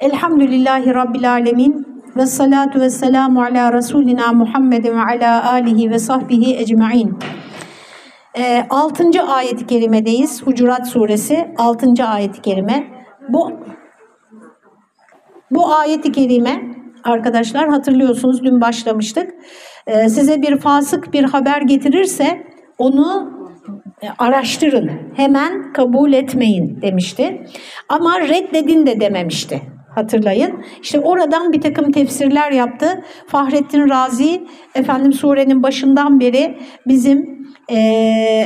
Elhamdülillahi Rabbil Alemin ve salatu ve selamu ala Resulina Muhammedin ve ala alihi ve sahbihi ecma'in. E, 6. ayet-i kerimedeyiz. Hucurat suresi 6. ayet-i kerime. Bu, bu ayet-i kerime arkadaşlar hatırlıyorsunuz dün başlamıştık. E, size bir fasık bir haber getirirse onu e, araştırın, hemen kabul etmeyin demişti. Ama reddedin de dememişti hatırlayın. İşte oradan bir takım tefsirler yaptı. Fahrettin Razi efendim surenin başından beri bizim e,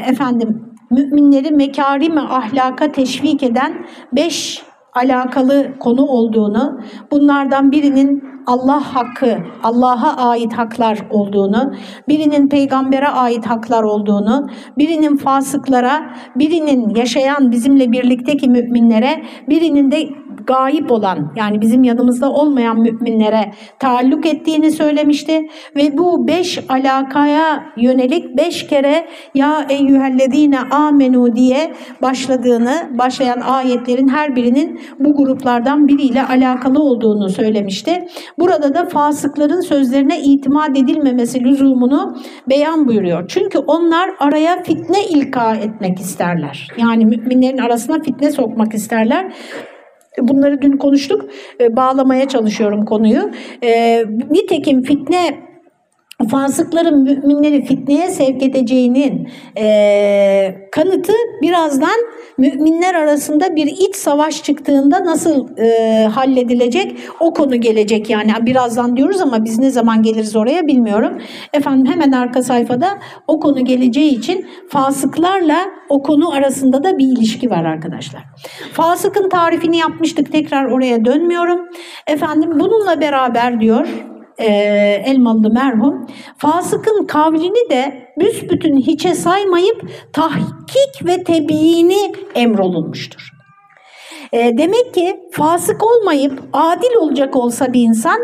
efendim müminleri mekarim ahlaka teşvik eden beş alakalı konu olduğunu, bunlardan birinin Allah hakkı, Allah'a ait haklar olduğunu, birinin peygambere ait haklar olduğunu, birinin fasıklara, birinin yaşayan bizimle birlikteki müminlere, birinin de gayip olan yani bizim yanımızda olmayan müminlere taalluk ettiğini söylemişti ve bu beş alakaya yönelik beş kere ya eyyühellezine amenu diye başladığını başlayan ayetlerin her birinin bu gruplardan biriyle alakalı olduğunu söylemişti. Burada da fasıkların sözlerine itimat edilmemesi lüzumunu beyan buyuruyor. Çünkü onlar araya fitne ilka etmek isterler. Yani müminlerin arasına fitne sokmak isterler. Bunları dün konuştuk. E, bağlamaya çalışıyorum konuyu. E, nitekim fitne fasıkların müminleri fitneye sevk edeceğinin e, kanıtı birazdan müminler arasında bir iç savaş çıktığında nasıl e, halledilecek o konu gelecek yani birazdan diyoruz ama biz ne zaman geliriz oraya bilmiyorum. Efendim hemen arka sayfada o konu geleceği için fasıklarla o konu arasında da bir ilişki var arkadaşlar. Fasıkın tarifini yapmıştık tekrar oraya dönmüyorum. Efendim bununla beraber diyor e, Elmalı merhum fasıkın kavlini de büsbütün hiçe saymayıp tahkik ve tebiini emrolunmuştur. E, demek ki fasık olmayıp adil olacak olsa bir insan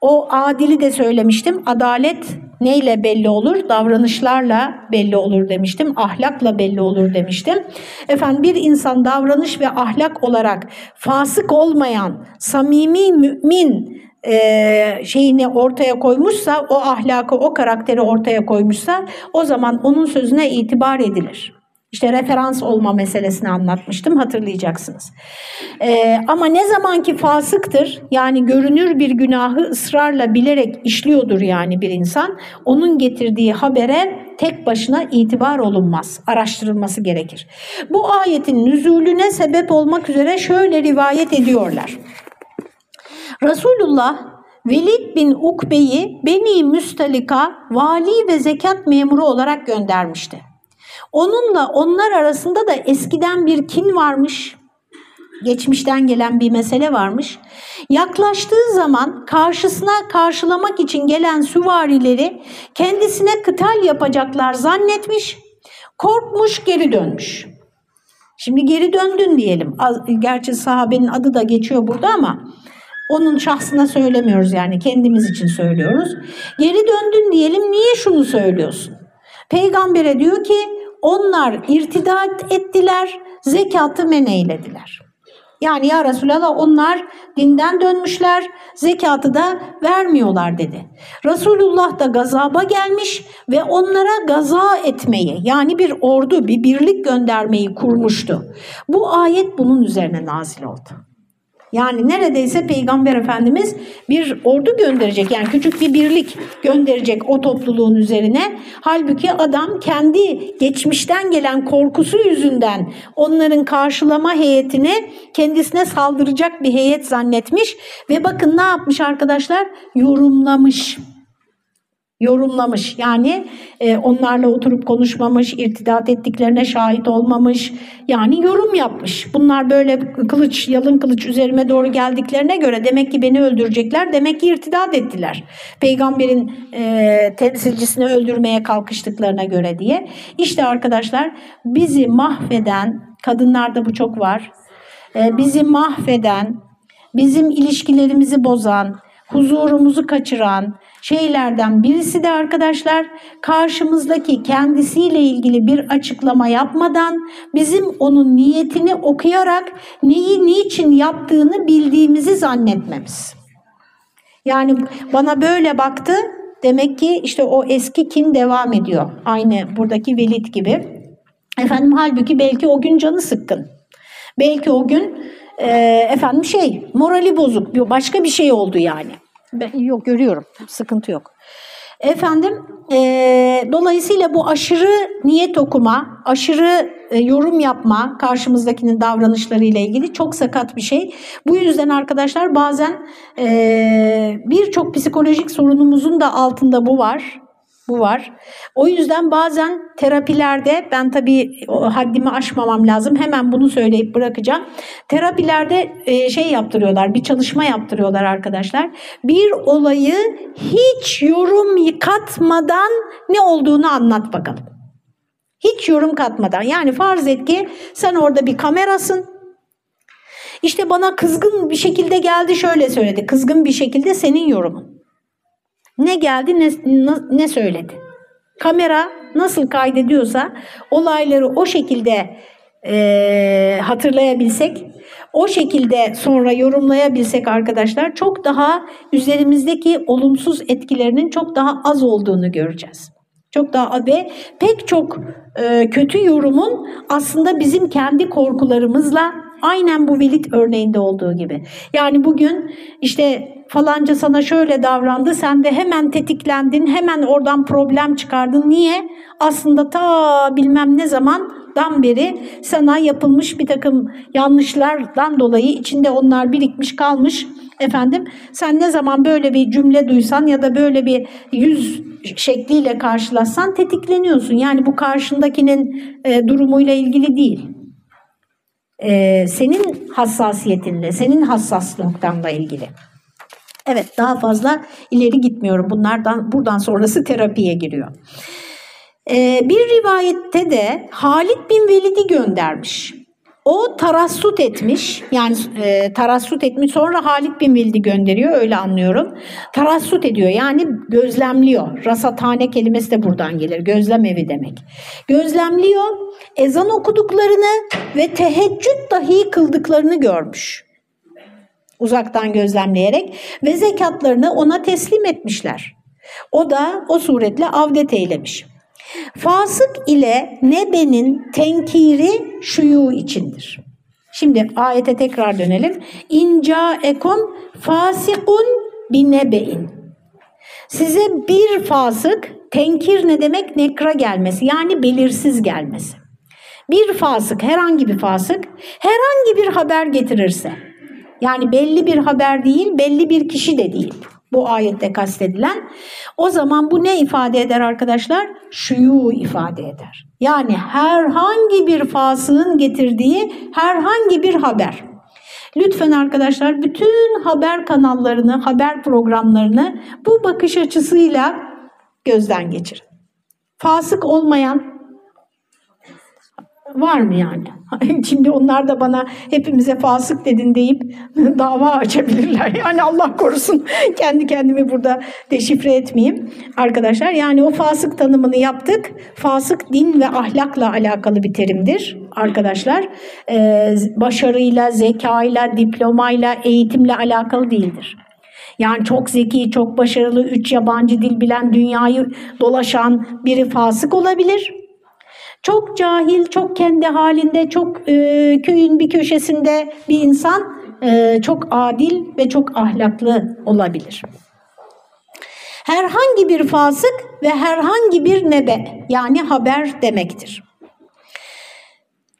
o adili de söylemiştim. Adalet neyle belli olur? Davranışlarla belli olur demiştim. Ahlakla belli olur demiştim. Efendim bir insan davranış ve ahlak olarak fasık olmayan, samimi mümin e, şeyini ortaya koymuşsa, o ahlakı, o karakteri ortaya koymuşsa o zaman onun sözüne itibar edilir. İşte referans olma meselesini anlatmıştım hatırlayacaksınız. Ee, ama ne zamanki fasıktır yani görünür bir günahı ısrarla bilerek işliyordur yani bir insan onun getirdiği habere tek başına itibar olunmaz. Araştırılması gerekir. Bu ayetin nüzulüne sebep olmak üzere şöyle rivayet ediyorlar. Resulullah Velid bin Ukbe'yi Beni Müstalika vali ve zekat memuru olarak göndermişti. Onunla onlar arasında da eskiden bir kin varmış, geçmişten gelen bir mesele varmış. Yaklaştığı zaman karşısına karşılamak için gelen süvarileri kendisine kıtal yapacaklar zannetmiş, korkmuş geri dönmüş. Şimdi geri döndün diyelim. Gerçi sahabenin adı da geçiyor burada ama onun şahsına söylemiyoruz yani kendimiz için söylüyoruz. Geri döndün diyelim niye şunu söylüyorsun? Peygamber'e diyor ki onlar irtidat ettiler, zekatı men eylediler. Yani ya Resulallah onlar dinden dönmüşler, zekatı da vermiyorlar dedi. Resulullah da gazaba gelmiş ve onlara gaza etmeyi yani bir ordu, bir birlik göndermeyi kurmuştu. Bu ayet bunun üzerine nazil oldu. Yani neredeyse Peygamber Efendimiz bir ordu gönderecek yani küçük bir birlik gönderecek o topluluğun üzerine. Halbuki adam kendi geçmişten gelen korkusu yüzünden onların karşılama heyetini kendisine saldıracak bir heyet zannetmiş ve bakın ne yapmış arkadaşlar? Yorumlamış yorumlamış. Yani e, onlarla oturup konuşmamış, irtidat ettiklerine şahit olmamış. Yani yorum yapmış. Bunlar böyle kılıç, yalın kılıç üzerime doğru geldiklerine göre demek ki beni öldürecekler. Demek ki irtidat ettiler. Peygamberin e, temsilcisini öldürmeye kalkıştıklarına göre diye. İşte arkadaşlar bizi mahveden, kadınlarda bu çok var. E, bizi mahveden, bizim ilişkilerimizi bozan, huzurumuzu kaçıran şeylerden birisi de arkadaşlar karşımızdaki kendisiyle ilgili bir açıklama yapmadan bizim onun niyetini okuyarak neyi niçin yaptığını bildiğimizi zannetmemiz. Yani bana böyle baktı demek ki işte o eski kin devam ediyor. Aynı buradaki Velid gibi. Efendim halbuki belki o gün canı sıkkın. Belki o gün e, efendim şey morali bozuk başka bir şey oldu yani. Ben, yok görüyorum sıkıntı yok. Efendim e, dolayısıyla bu aşırı niyet okuma, aşırı e, yorum yapma karşımızdakinin davranışlarıyla ilgili çok sakat bir şey. Bu yüzden arkadaşlar bazen e, birçok psikolojik sorunumuzun da altında bu var. Bu var. O yüzden bazen terapilerde ben tabii haddimi aşmamam lazım. Hemen bunu söyleyip bırakacağım. Terapilerde e, şey yaptırıyorlar, bir çalışma yaptırıyorlar arkadaşlar. Bir olayı hiç yorum katmadan ne olduğunu anlat bakalım. Hiç yorum katmadan. Yani farz et ki sen orada bir kamerasın. İşte bana kızgın bir şekilde geldi şöyle söyledi. Kızgın bir şekilde senin yorumun. Ne geldi ne, ne söyledi. Kamera nasıl kaydediyorsa olayları o şekilde e, hatırlayabilsek, o şekilde sonra yorumlayabilsek arkadaşlar çok daha üzerimizdeki olumsuz etkilerinin çok daha az olduğunu göreceğiz. Çok daha ve pek çok e, kötü yorumun aslında bizim kendi korkularımızla aynen bu velit örneğinde olduğu gibi. Yani bugün işte falanca sana şöyle davrandı, sen de hemen tetiklendin, hemen oradan problem çıkardın. Niye? Aslında ta bilmem ne zamandan beri sana yapılmış bir takım yanlışlardan dolayı içinde onlar birikmiş kalmış. Efendim sen ne zaman böyle bir cümle duysan ya da böyle bir yüz şekliyle karşılaşsan tetikleniyorsun. Yani bu karşındakinin e, durumuyla ilgili değil. E, senin hassasiyetinle, senin hassas noktanla ilgili. Evet daha fazla ileri gitmiyorum. Bunlardan buradan sonrası terapiye giriyor. Ee, bir rivayette de Halid bin Velid'i göndermiş. O tarassut etmiş yani e, tarassut etmiş sonra Halid bin Velid'i gönderiyor öyle anlıyorum. Tarassut ediyor yani gözlemliyor. Rasathane kelimesi de buradan gelir gözlem evi demek. Gözlemliyor ezan okuduklarını ve teheccüd dahi kıldıklarını görmüş uzaktan gözlemleyerek ve zekatlarını ona teslim etmişler. O da o suretle avdet eylemiş. Fasık ile nebenin tenkiri şuyu içindir. Şimdi ayete tekrar dönelim. İnca ekum fasikun binebein. Size bir fasık, tenkir ne demek? Nekra gelmesi yani belirsiz gelmesi. Bir fasık, herhangi bir fasık, herhangi bir haber getirirse, yani belli bir haber değil, belli bir kişi de değil bu ayette kastedilen. O zaman bu ne ifade eder arkadaşlar? Şuyu ifade eder. Yani herhangi bir fasığın getirdiği herhangi bir haber. Lütfen arkadaşlar bütün haber kanallarını, haber programlarını bu bakış açısıyla gözden geçirin. Fasık olmayan Var mı yani? Şimdi onlar da bana hepimize fasık dedin deyip dava açabilirler. Yani Allah korusun kendi kendimi burada deşifre etmeyeyim arkadaşlar. Yani o fasık tanımını yaptık. Fasık din ve ahlakla alakalı bir terimdir arkadaşlar. Ee, başarıyla, zekayla, diplomayla, eğitimle alakalı değildir. Yani çok zeki, çok başarılı, üç yabancı dil bilen, dünyayı dolaşan biri fasık olabilir. Çok cahil, çok kendi halinde, çok e, köyün bir köşesinde bir insan e, çok adil ve çok ahlaklı olabilir. Herhangi bir fasık ve herhangi bir nebe yani haber demektir.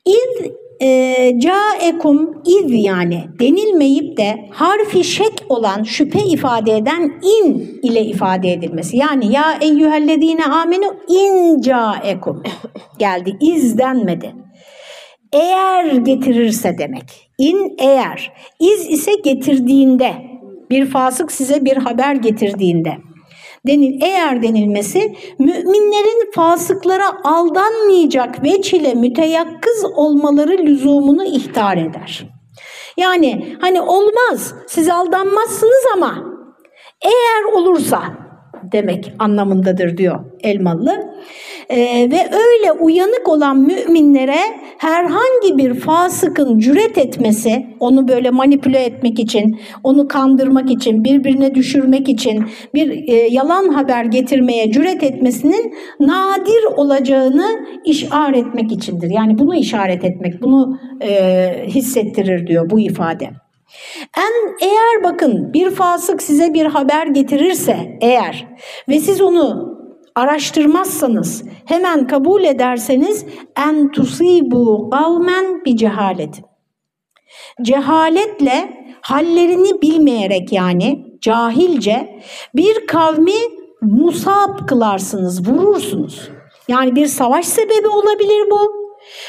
İz e, caekum iz yani denilmeyip de harfi şek olan şüphe ifade eden in ile ifade edilmesi. Yani ya eyyühellezine amenu in caekum geldi iz denmedi. Eğer getirirse demek. İn eğer. İz ise getirdiğinde. Bir fasık size bir haber getirdiğinde denil eğer denilmesi müminlerin fasıklara aldanmayacak veçile müteyakkız olmaları lüzumunu ihtar eder. Yani hani olmaz siz aldanmazsınız ama Eğer olursa demek anlamındadır diyor Elmalı. Ee, ve öyle uyanık olan müminlere herhangi bir fasıkın cüret etmesi, onu böyle manipüle etmek için, onu kandırmak için, birbirine düşürmek için bir e, yalan haber getirmeye cüret etmesinin nadir olacağını işaret etmek içindir. Yani bunu işaret etmek, bunu e, hissettirir diyor bu ifade. En eğer bakın bir fasık size bir haber getirirse eğer ve siz onu araştırmazsanız hemen kabul ederseniz en tusibu kavmen bir cehalet. Cehaletle hallerini bilmeyerek yani cahilce bir kavmi musab kılarsınız, vurursunuz. Yani bir savaş sebebi olabilir bu.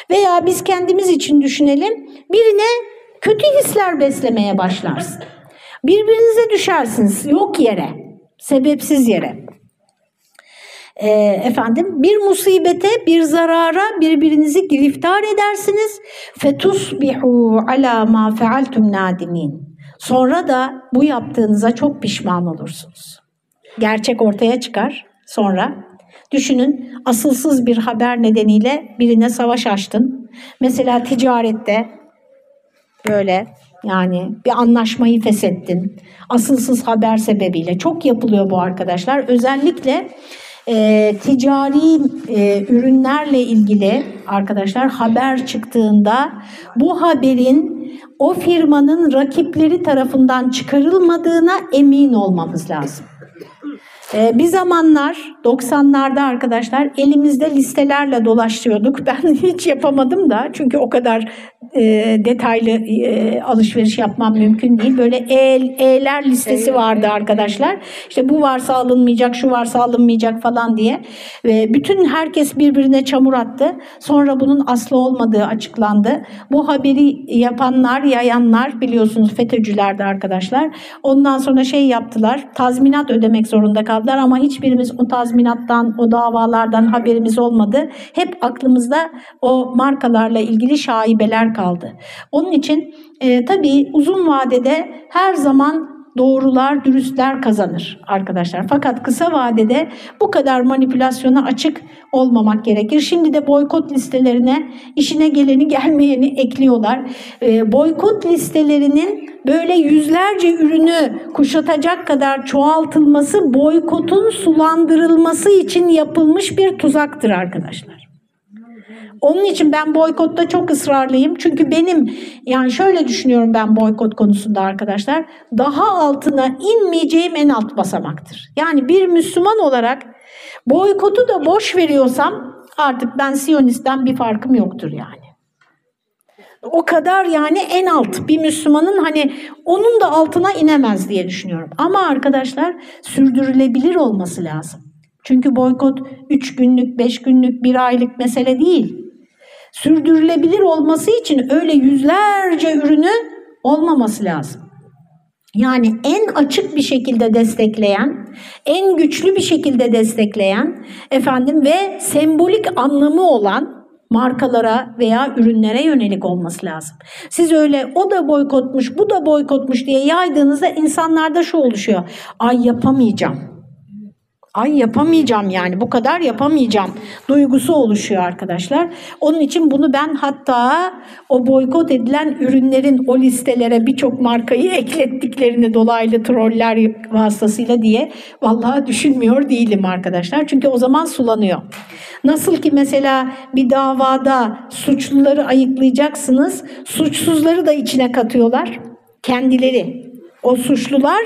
Veya biz kendimiz için düşünelim. Birine kötü hisler beslemeye başlarsın. Birbirinize düşersiniz yok yere, sebepsiz yere. E, efendim bir musibete, bir zarara birbirinizi giriftar edersiniz. Fetusbihu ala ma fealtum nadimin. Sonra da bu yaptığınıza çok pişman olursunuz. Gerçek ortaya çıkar. Sonra düşünün asılsız bir haber nedeniyle birine savaş açtın. Mesela ticarette böyle yani bir anlaşmayı feshettin. Asılsız haber sebebiyle. Çok yapılıyor bu arkadaşlar. Özellikle e, ticari e, ürünlerle ilgili arkadaşlar haber çıktığında bu haberin o firmanın rakipleri tarafından çıkarılmadığına emin olmamız lazım. Ee, bir zamanlar 90'larda arkadaşlar elimizde listelerle dolaşıyorduk. Ben hiç yapamadım da çünkü o kadar e, detaylı e, alışveriş yapmam mümkün değil. Böyle E, E'ler listesi vardı arkadaşlar. İşte bu varsa alınmayacak, şu varsa alınmayacak falan diye. Ve bütün herkes birbirine çamur attı. Sonra bunun aslı olmadığı açıklandı. Bu haberi yapanlar, yayanlar biliyorsunuz FETÖ'cülerdi arkadaşlar. Ondan sonra şey yaptılar. Tazminat ödemek zorunda kaldılar ama hiçbirimiz o tazminattan, o davalardan haberimiz olmadı. Hep aklımızda o markalarla ilgili şaibeler kaldı. Onun için e, tabii uzun vadede her zaman doğrular, dürüstler kazanır arkadaşlar. Fakat kısa vadede bu kadar manipülasyona açık olmamak gerekir. Şimdi de boykot listelerine işine geleni gelmeyeni ekliyorlar. E, boykot listelerinin böyle yüzlerce ürünü kuşatacak kadar çoğaltılması boykotun sulandırılması için yapılmış bir tuzaktır arkadaşlar. Onun için ben boykotta çok ısrarlıyım. Çünkü benim yani şöyle düşünüyorum ben boykot konusunda arkadaşlar. Daha altına inmeyeceğim en alt basamaktır. Yani bir Müslüman olarak boykotu da boş veriyorsam artık ben Siyonist'ten bir farkım yoktur yani. O kadar yani en alt bir Müslümanın hani onun da altına inemez diye düşünüyorum. Ama arkadaşlar sürdürülebilir olması lazım. Çünkü boykot 3 günlük, 5 günlük, 1 aylık mesele değil sürdürülebilir olması için öyle yüzlerce ürünü olmaması lazım. Yani en açık bir şekilde destekleyen, en güçlü bir şekilde destekleyen efendim ve sembolik anlamı olan markalara veya ürünlere yönelik olması lazım. Siz öyle o da boykotmuş, bu da boykotmuş diye yaydığınızda insanlarda şu oluşuyor. Ay yapamayacağım ay yapamayacağım yani bu kadar yapamayacağım duygusu oluşuyor arkadaşlar. Onun için bunu ben hatta o boykot edilen ürünlerin o listelere birçok markayı eklettiklerini dolaylı troller vasıtasıyla diye vallahi düşünmüyor değilim arkadaşlar. Çünkü o zaman sulanıyor. Nasıl ki mesela bir davada suçluları ayıklayacaksınız, suçsuzları da içine katıyorlar kendileri o suçlular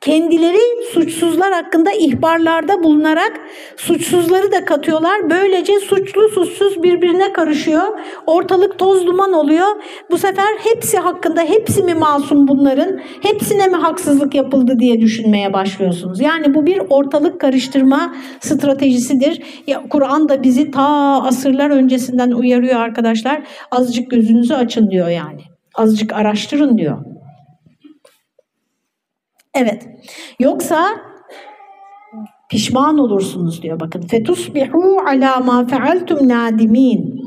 kendileri suçsuzlar hakkında ihbarlarda bulunarak suçsuzları da katıyorlar. Böylece suçlu suçsuz birbirine karışıyor. Ortalık toz duman oluyor. Bu sefer hepsi hakkında hepsi mi masum bunların? Hepsine mi haksızlık yapıldı diye düşünmeye başlıyorsunuz. Yani bu bir ortalık karıştırma stratejisidir. Ya Kur'an da bizi ta asırlar öncesinden uyarıyor arkadaşlar. Azıcık gözünüzü açın diyor yani. Azıcık araştırın diyor. Evet. Yoksa pişman olursunuz diyor bakın. Fetusbihu ala ma fealtum nadimin.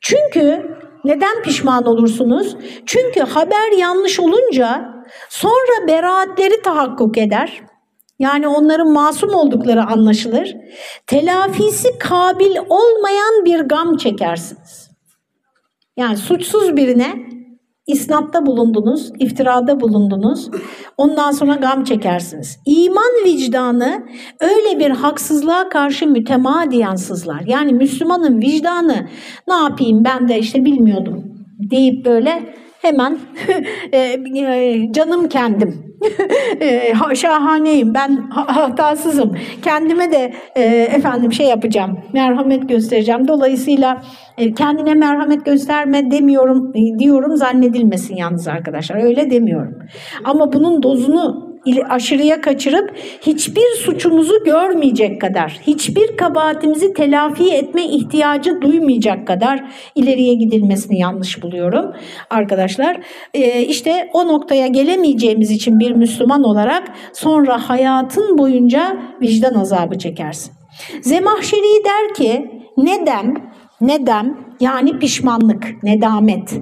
Çünkü neden pişman olursunuz? Çünkü haber yanlış olunca sonra beraatleri tahakkuk eder. Yani onların masum oldukları anlaşılır. Telafisi kabil olmayan bir gam çekersiniz. Yani suçsuz birine isnatta bulundunuz, iftirada bulundunuz. Ondan sonra gam çekersiniz. İman vicdanı öyle bir haksızlığa karşı mütemadiyen sızlar. Yani Müslümanın vicdanı ne yapayım ben de işte bilmiyordum deyip böyle hemen e, e, canım kendim. E, şahaneyim ben hatasızım. Kendime de efendim şey yapacağım merhamet göstereceğim. Dolayısıyla kendine merhamet gösterme demiyorum diyorum zannedilmesin yalnız arkadaşlar. Öyle demiyorum. Ama bunun dozunu aşırıya kaçırıp hiçbir suçumuzu görmeyecek kadar, hiçbir kabahatimizi telafi etme ihtiyacı duymayacak kadar ileriye gidilmesini yanlış buluyorum arkadaşlar. Ee, işte o noktaya gelemeyeceğimiz için bir Müslüman olarak sonra hayatın boyunca vicdan azabı çekersin. Zemahşeri der ki nedem, nedem yani pişmanlık, nedamet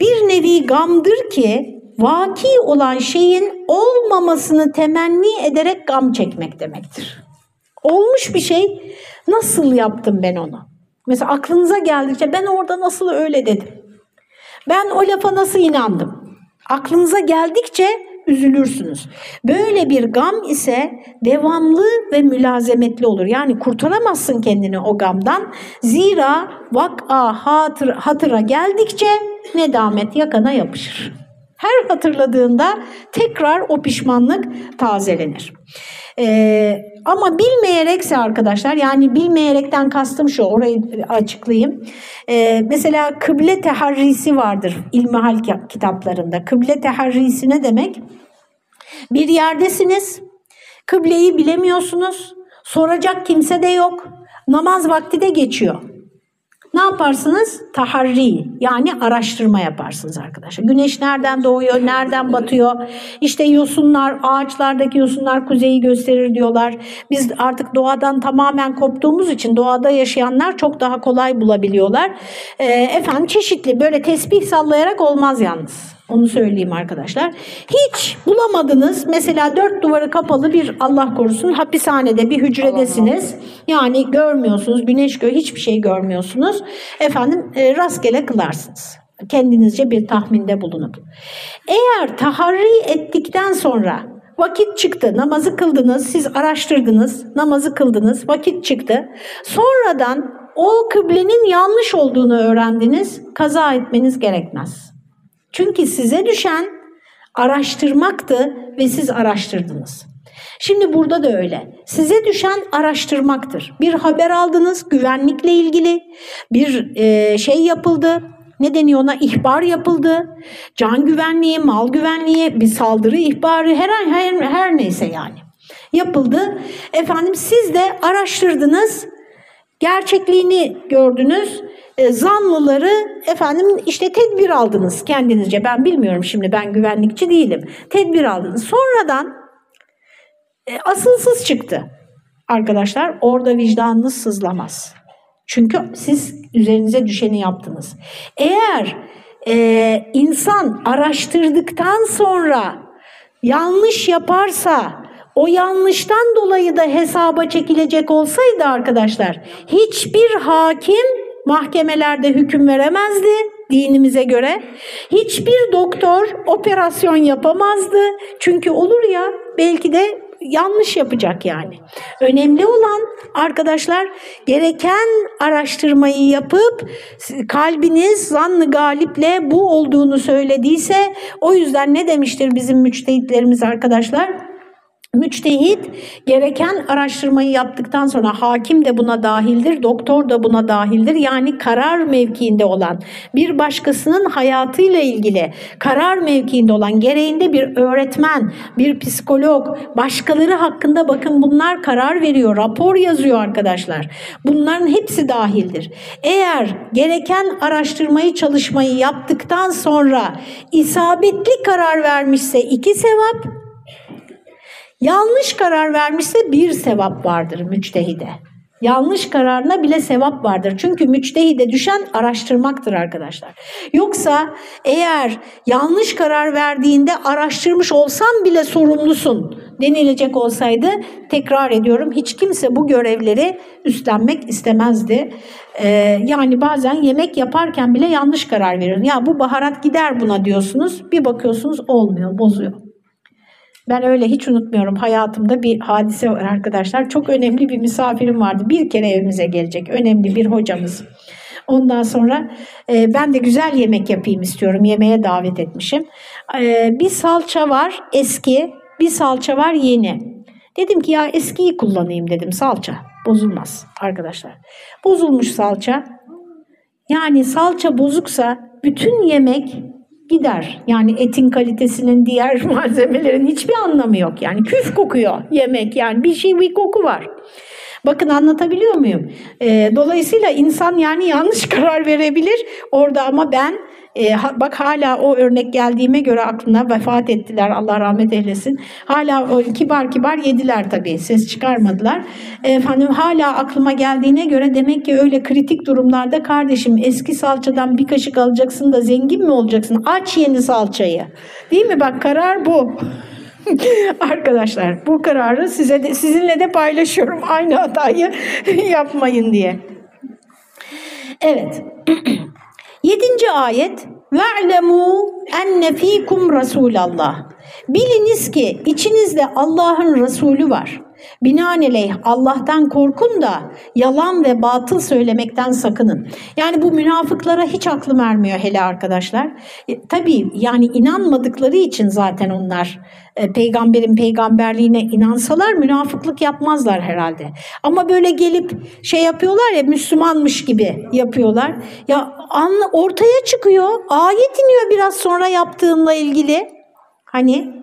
bir nevi gamdır ki vaki olan şeyin olmamasını temenni ederek gam çekmek demektir. Olmuş bir şey nasıl yaptım ben onu? Mesela aklınıza geldikçe ben orada nasıl öyle dedim? Ben o lafa nasıl inandım? Aklınıza geldikçe üzülürsünüz. Böyle bir gam ise devamlı ve mülazemetli olur. Yani kurtaramazsın kendini o gamdan. Zira vak'a hatır, hatıra geldikçe nedamet yakana yapışır. Her hatırladığında tekrar o pişmanlık tazelenir. Ee, ama bilmeyerekse arkadaşlar yani bilmeyerekten kastım şu orayı açıklayayım. Ee, mesela kıble teharrisi vardır ilmihal kitaplarında. Kıble teharrisi ne demek? Bir yerdesiniz, kıbleyi bilemiyorsunuz, soracak kimse de yok, namaz vakti de geçiyor. Ne yaparsınız? Taharri yani araştırma yaparsınız arkadaşlar. Güneş nereden doğuyor, nereden batıyor? İşte yosunlar, ağaçlardaki yosunlar kuzeyi gösterir diyorlar. Biz artık doğadan tamamen koptuğumuz için doğada yaşayanlar çok daha kolay bulabiliyorlar. Ee, efendim çeşitli böyle tesbih sallayarak olmaz yalnız. Onu söyleyeyim arkadaşlar. Hiç bulamadınız. Mesela dört duvarı kapalı bir Allah korusun hapishanede bir hücredesiniz. Yani görmüyorsunuz. Güneş gö hiçbir şey görmüyorsunuz. Efendim e, rastgele kılarsınız. Kendinizce bir tahminde bulunup. Eğer taharri ettikten sonra vakit çıktı, namazı kıldınız, siz araştırdınız, namazı kıldınız, vakit çıktı. Sonradan o kıblenin yanlış olduğunu öğrendiniz, kaza etmeniz gerekmez. Çünkü size düşen araştırmaktı ve siz araştırdınız. Şimdi burada da öyle. Size düşen araştırmaktır. Bir haber aldınız güvenlikle ilgili, bir e, şey yapıldı, ne deniyor ona ihbar yapıldı. Can güvenliği, mal güvenliği, bir saldırı ihbarı her her, her neyse yani yapıldı. Efendim siz de araştırdınız, gerçekliğini gördünüz e, zanlıları efendim işte tedbir aldınız kendinizce. Ben bilmiyorum şimdi ben güvenlikçi değilim. Tedbir aldınız. Sonradan e, asılsız çıktı. Arkadaşlar orada vicdanınız sızlamaz. Çünkü siz üzerinize düşeni yaptınız. Eğer e, insan araştırdıktan sonra yanlış yaparsa o yanlıştan dolayı da hesaba çekilecek olsaydı arkadaşlar hiçbir hakim mahkemelerde hüküm veremezdi dinimize göre. Hiçbir doktor operasyon yapamazdı. Çünkü olur ya belki de yanlış yapacak yani. Önemli olan arkadaşlar gereken araştırmayı yapıp kalbiniz zannı galiple bu olduğunu söylediyse o yüzden ne demiştir bizim müçtehitlerimiz arkadaşlar? Müçtehit gereken araştırmayı yaptıktan sonra hakim de buna dahildir, doktor da buna dahildir. Yani karar mevkiinde olan bir başkasının hayatıyla ilgili karar mevkiinde olan gereğinde bir öğretmen, bir psikolog, başkaları hakkında bakın bunlar karar veriyor, rapor yazıyor arkadaşlar. Bunların hepsi dahildir. Eğer gereken araştırmayı, çalışmayı yaptıktan sonra isabetli karar vermişse iki sevap, Yanlış karar vermişse bir sevap vardır müçtehide. Yanlış kararına bile sevap vardır. Çünkü müçtehide düşen araştırmaktır arkadaşlar. Yoksa eğer yanlış karar verdiğinde araştırmış olsan bile sorumlusun denilecek olsaydı tekrar ediyorum hiç kimse bu görevleri üstlenmek istemezdi. Ee, yani bazen yemek yaparken bile yanlış karar verir. Ya bu baharat gider buna diyorsunuz bir bakıyorsunuz olmuyor bozuyor. Ben öyle hiç unutmuyorum hayatımda bir hadise var arkadaşlar. Çok önemli bir misafirim vardı. Bir kere evimize gelecek önemli bir hocamız. Ondan sonra e, ben de güzel yemek yapayım istiyorum. Yemeğe davet etmişim. E, bir salça var eski, bir salça var yeni. Dedim ki ya eskiyi kullanayım dedim salça. Bozulmaz arkadaşlar. Bozulmuş salça. Yani salça bozuksa bütün yemek gider. Yani etin kalitesinin diğer malzemelerin hiçbir anlamı yok. Yani küf kokuyor yemek yani bir şey bir koku var. Bakın anlatabiliyor muyum? E, dolayısıyla insan yani yanlış karar verebilir orada ama ben e, bak hala o örnek geldiğime göre aklına vefat ettiler Allah rahmet eylesin. Hala o kibar kibar yediler tabii ses çıkarmadılar. E, efendim hala aklıma geldiğine göre demek ki öyle kritik durumlarda kardeşim eski salçadan bir kaşık alacaksın da zengin mi olacaksın? Aç yeni salçayı. Değil mi? Bak karar bu. Arkadaşlar bu kararı size de, sizinle de paylaşıyorum. Aynı hatayı yapmayın diye. Evet. Yedinci ayet ve'lemû enne fîkum Resulallah. Biliniz ki içinizde Allah'ın Resulü var. Binaenaleyh Allah'tan korkun da yalan ve batıl söylemekten sakının. Yani bu münafıklara hiç aklım ermiyor hele arkadaşlar. E, tabii yani inanmadıkları için zaten onlar e, peygamberin peygamberliğine inansalar münafıklık yapmazlar herhalde. Ama böyle gelip şey yapıyorlar ya Müslümanmış gibi yapıyorlar. Ya anla, ortaya çıkıyor ayet iniyor biraz sonra yaptığınla ilgili. Hani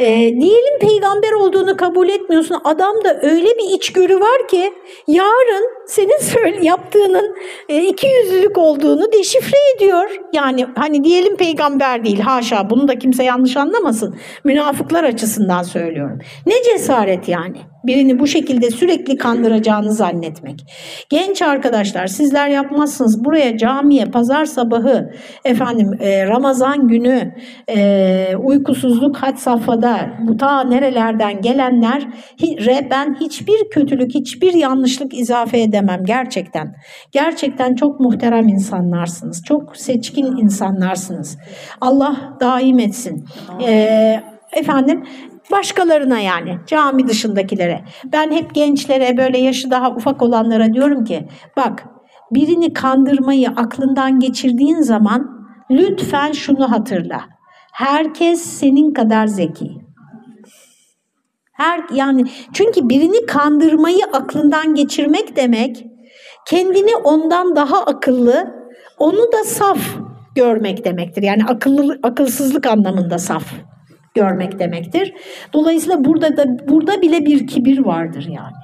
e, diyelim peygamber olduğunu kabul etmiyorsun. Adamda öyle bir içgörü var ki yarın senin söyle, yaptığının e, iki yüzlülük olduğunu deşifre ediyor. Yani hani diyelim peygamber değil haşa bunu da kimse yanlış anlamasın. Münafıklar açısından söylüyorum. Ne cesaret yani birini bu şekilde sürekli kandıracağını zannetmek. Genç arkadaşlar sizler yapmazsınız. Buraya camiye pazar sabahı efendim e, Ramazan günü e, uykusuzluk had safhada bu ta nerelerden gelenler re ben hiçbir kötülük hiçbir yanlışlık izafe edemem gerçekten. Gerçekten çok muhterem insanlarsınız. Çok seçkin insanlarsınız. Allah daim etsin. Ee, efendim Başkalarına yani cami dışındakilere. Ben hep gençlere böyle yaşı daha ufak olanlara diyorum ki bak birini kandırmayı aklından geçirdiğin zaman lütfen şunu hatırla. Herkes senin kadar zeki. Her yani çünkü birini kandırmayı aklından geçirmek demek kendini ondan daha akıllı, onu da saf görmek demektir. Yani akıllı akılsızlık anlamında saf görmek demektir. Dolayısıyla burada da burada bile bir kibir vardır yani.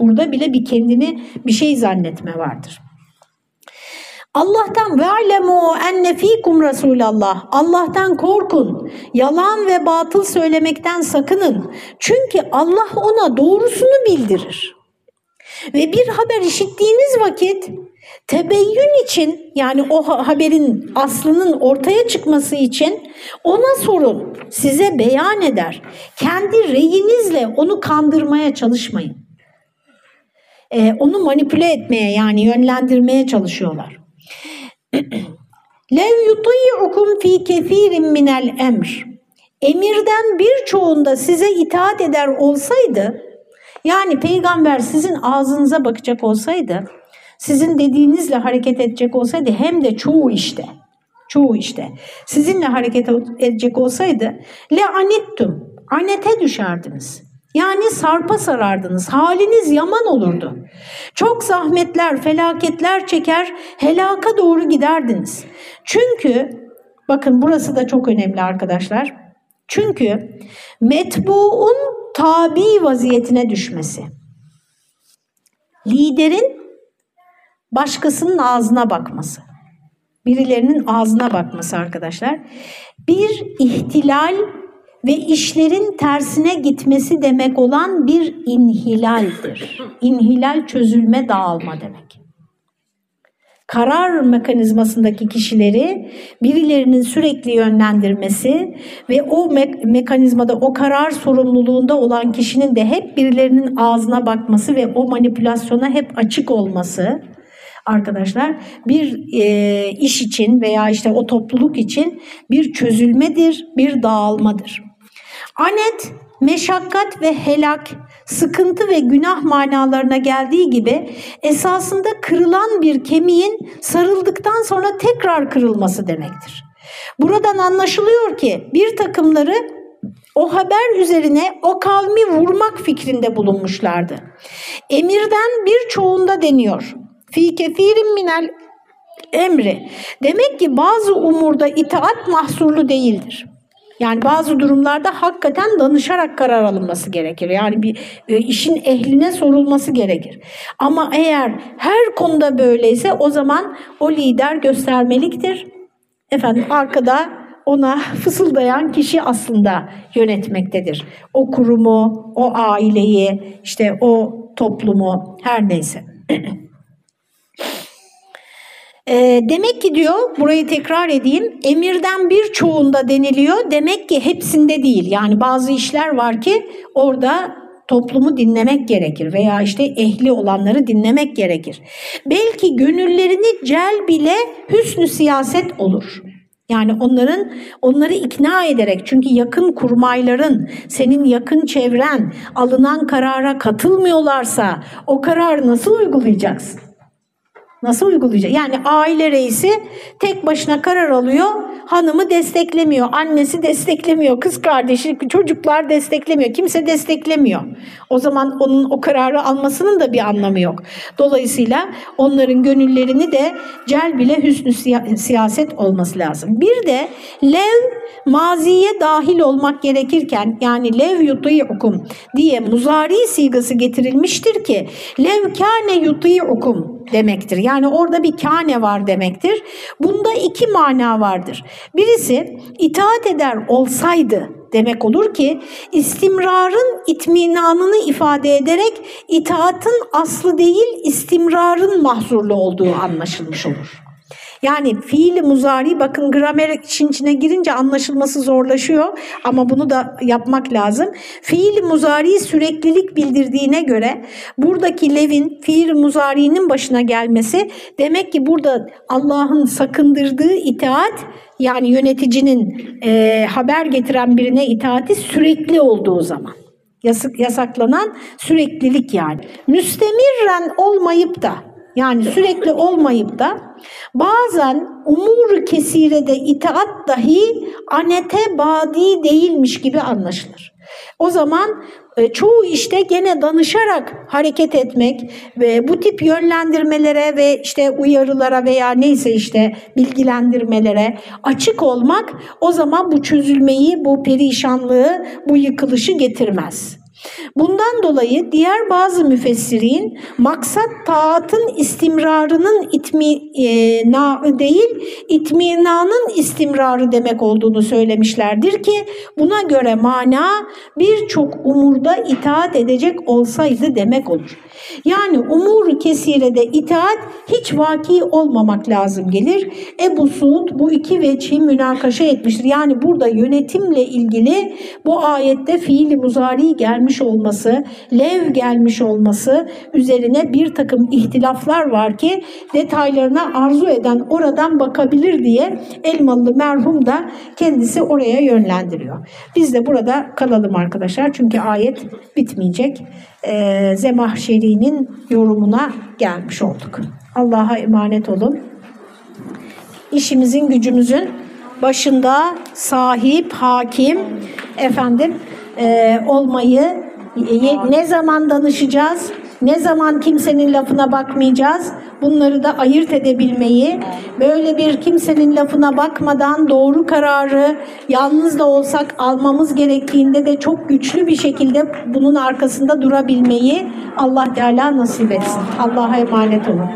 Burada bile bir kendini bir şey zannetme vardır. Allah'tan ve alemu enne fikum Resulallah. Allah'tan korkun. Yalan ve batıl söylemekten sakının. Çünkü Allah ona doğrusunu bildirir. Ve bir haber işittiğiniz vakit tebeyyün için yani o haberin aslının ortaya çıkması için ona sorun, size beyan eder. Kendi reyinizle onu kandırmaya çalışmayın. Ee, onu manipüle etmeye yani yönlendirmeye çalışıyorlar. Lev yuti'ukum fi kefirin minel emr. Emirden birçoğunda size itaat eder olsaydı, yani peygamber sizin ağzınıza bakacak olsaydı, sizin dediğinizle hareket edecek olsaydı hem de çoğu işte, çoğu işte sizinle hareket edecek olsaydı le anittum, anete düşerdiniz. Yani sarpa sarardınız, haliniz yaman olurdu. Çok zahmetler, felaketler çeker, helaka doğru giderdiniz. Çünkü, bakın burası da çok önemli arkadaşlar. Çünkü metbuun tabi vaziyetine düşmesi. Liderin başkasının ağzına bakması. Birilerinin ağzına bakması arkadaşlar. Bir ihtilal ve işlerin tersine gitmesi demek olan bir inhilaldir. İnhilal çözülme dağılma demek. Karar mekanizmasındaki kişileri birilerinin sürekli yönlendirmesi ve o me- mekanizmada o karar sorumluluğunda olan kişinin de hep birilerinin ağzına bakması ve o manipülasyona hep açık olması arkadaşlar bir e, iş için veya işte o topluluk için bir çözülmedir, bir dağılmadır. Anet, meşakkat ve helak, sıkıntı ve günah manalarına geldiği gibi esasında kırılan bir kemiğin sarıldıktan sonra tekrar kırılması demektir. Buradan anlaşılıyor ki bir takımları o haber üzerine o kavmi vurmak fikrinde bulunmuşlardı. Emirden birçoğunda deniyor. Fi kefirin minel emri. Demek ki bazı umurda itaat mahsurlu değildir. Yani bazı durumlarda hakikaten danışarak karar alınması gerekir. Yani bir e, işin ehline sorulması gerekir. Ama eğer her konuda böyleyse o zaman o lider göstermeliktir. Efendim arkada ona fısıldayan kişi aslında yönetmektedir. O kurumu, o aileyi, işte o toplumu her neyse. E, demek ki diyor, burayı tekrar edeyim, emirden birçoğunda deniliyor, demek ki hepsinde değil. Yani bazı işler var ki orada toplumu dinlemek gerekir veya işte ehli olanları dinlemek gerekir. Belki gönüllerini cel bile hüsnü siyaset olur. Yani onların onları ikna ederek çünkü yakın kurmayların, senin yakın çevren alınan karara katılmıyorlarsa o kararı nasıl uygulayacaksın? Nasıl uygulayacak? Yani aile reisi tek başına karar alıyor, hanımı desteklemiyor, annesi desteklemiyor, kız kardeşi, çocuklar desteklemiyor, kimse desteklemiyor. O zaman onun o kararı almasının da bir anlamı yok. Dolayısıyla onların gönüllerini de cel bile hüsnü siyaset olması lazım. Bir de lev maziye dahil olmak gerekirken yani lev yuti'ukum diye muzari sigası getirilmiştir ki lev kâne yuti'ukum demektir. Yani orada bir kâne var demektir. Bunda iki mana vardır. Birisi itaat eder olsaydı demek olur ki istimrarın itminanını ifade ederek itaatın aslı değil istimrarın mahzurlu olduğu anlaşılmış olur. Yani fiili muzari bakın gramer için içine girince anlaşılması zorlaşıyor ama bunu da yapmak lazım. Fiili muzari süreklilik bildirdiğine göre buradaki levin fiil muzari'nin başına gelmesi demek ki burada Allah'ın sakındırdığı itaat yani yöneticinin e, haber getiren birine itaati sürekli olduğu zaman. Yasak, yasaklanan süreklilik yani. Müstemirren olmayıp da yani sürekli olmayıp da bazen umur kesirede itaat dahi anete badi değilmiş gibi anlaşılır. O zaman e, çoğu işte gene danışarak hareket etmek ve bu tip yönlendirmelere ve işte uyarılara veya neyse işte bilgilendirmelere açık olmak o zaman bu çözülmeyi, bu perişanlığı, bu yıkılışı getirmez. Bundan dolayı diğer bazı müfessirin maksat taatın istimrarının itmi e, değil itminanın istimrarı demek olduğunu söylemişlerdir ki buna göre mana birçok umurda itaat edecek olsaydı demek olur. Yani umur kesirede itaat hiç vaki olmamak lazım gelir. Ebu Suud bu iki veçhi münakaşa etmiştir. Yani burada yönetimle ilgili bu ayette fiili muzari gelmiş olması, lev gelmiş olması üzerine bir takım ihtilaflar var ki detaylarına arzu eden oradan bakabilir diye Elmalı merhum da kendisi oraya yönlendiriyor. Biz de burada kalalım arkadaşlar çünkü ayet bitmeyecek. Ee, Zemahşeri'nin yorumuna gelmiş olduk. Allah'a emanet olun. İşimizin gücümüzün başında sahip, hakim, efendim e, olmayı ne zaman danışacağız, ne zaman kimsenin lafına bakmayacağız, bunları da ayırt edebilmeyi, böyle bir kimsenin lafına bakmadan doğru kararı yalnız da olsak almamız gerektiğinde de çok güçlü bir şekilde bunun arkasında durabilmeyi Allah Teala nasip etsin. Allah'a emanet olun.